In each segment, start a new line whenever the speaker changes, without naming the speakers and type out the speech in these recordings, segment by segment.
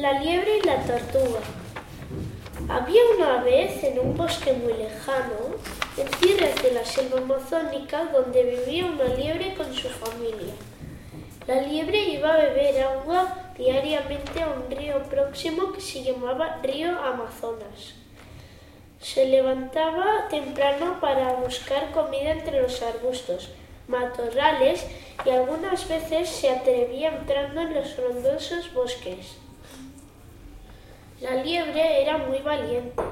La liebre y la tortuga. Había una vez en un bosque muy lejano, en tierras de la selva amazónica, donde vivía una liebre con su familia. La liebre iba a beber agua diariamente a un río próximo que se llamaba Río Amazonas. Se levantaba temprano para buscar comida entre los arbustos, matorrales y algunas veces se atrevía entrando en los frondosos bosques. La liebre era muy valiente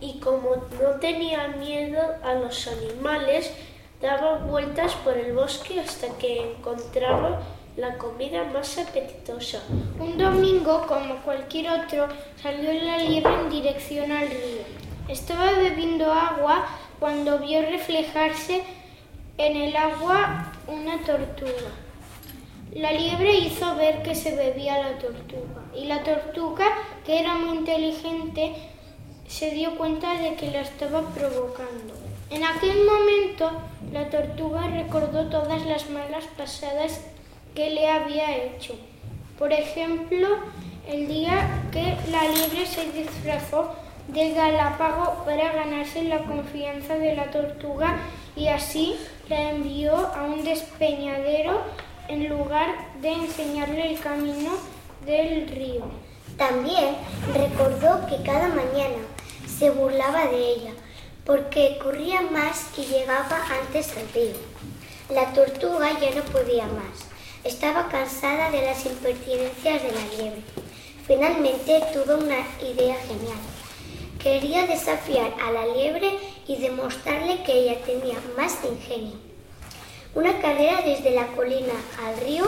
y como no tenía miedo a los animales, daba vueltas por el bosque hasta que encontraba la comida más apetitosa.
Un domingo, como cualquier otro, salió la liebre en dirección al río. Estaba bebiendo agua cuando vio reflejarse en el agua una tortuga. La liebre hizo ver que se bebía la tortuga y la tortuga, que era muy inteligente, se dio cuenta de que la estaba provocando. En aquel momento, la tortuga recordó todas las malas pasadas que le había hecho. Por ejemplo, el día que la liebre se disfrazó de Galápago para ganarse la confianza de la tortuga y así la envió a un despeñadero en lugar de enseñarle el camino del río.
También recordó que cada mañana se burlaba de ella porque corría más y llegaba antes al río. La tortuga ya no podía más. Estaba cansada de las impertinencias de la liebre. Finalmente tuvo una idea genial. Quería desafiar a la liebre y demostrarle que ella tenía más ingenio. Una carrera desde la colina al río,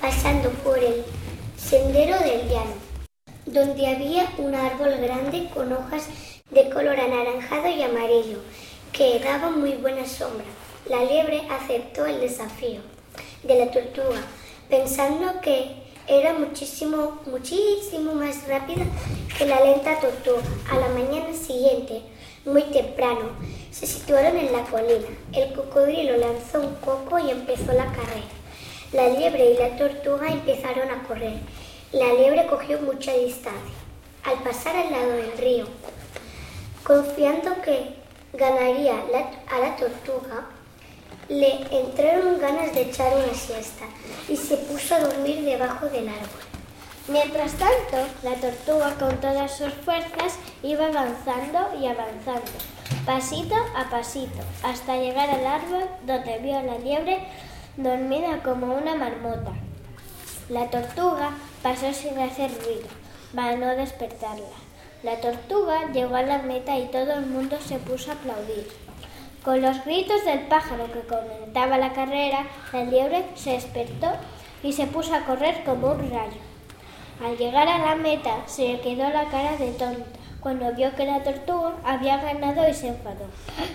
pasando por el sendero del llano, donde había un árbol grande con hojas de color anaranjado y amarillo, que daba muy buena sombra. La liebre aceptó el desafío de la tortuga, pensando que era muchísimo, muchísimo más rápida que la lenta tortuga. A la mañana siguiente, muy temprano, se situaron en la colina. El cocodrilo lanzó un coco y empezó la carrera. La liebre y la tortuga empezaron a correr. La liebre cogió mucha distancia. Al pasar al lado del río, confiando que ganaría a la tortuga, le entraron ganas de echar una siesta y se puso a dormir debajo del árbol.
Mientras tanto, la tortuga con todas sus fuerzas iba avanzando y avanzando, pasito a pasito, hasta llegar al árbol donde vio a la liebre dormida como una marmota. La tortuga pasó sin hacer ruido, para no despertarla. La tortuga llegó a la meta y todo el mundo se puso a aplaudir. Con los gritos del pájaro que comentaba la carrera, la liebre se despertó y se puso a correr como un rayo. Al llegar a la meta se le quedó la cara de tonta cuando vio que la tortuga había ganado y se enfadó.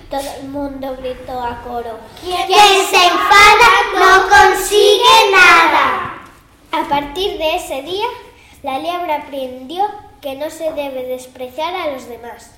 Todo el mundo gritó a coro.
Quien se enfada no consigue nada.
A partir de ese día, la liebre aprendió que no se debe despreciar a los demás.